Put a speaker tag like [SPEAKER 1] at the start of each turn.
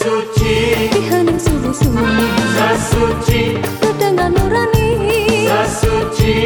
[SPEAKER 1] suci Hening subuh-subuh
[SPEAKER 2] Sesuci
[SPEAKER 1] Tetangga nurani.
[SPEAKER 2] Sesuci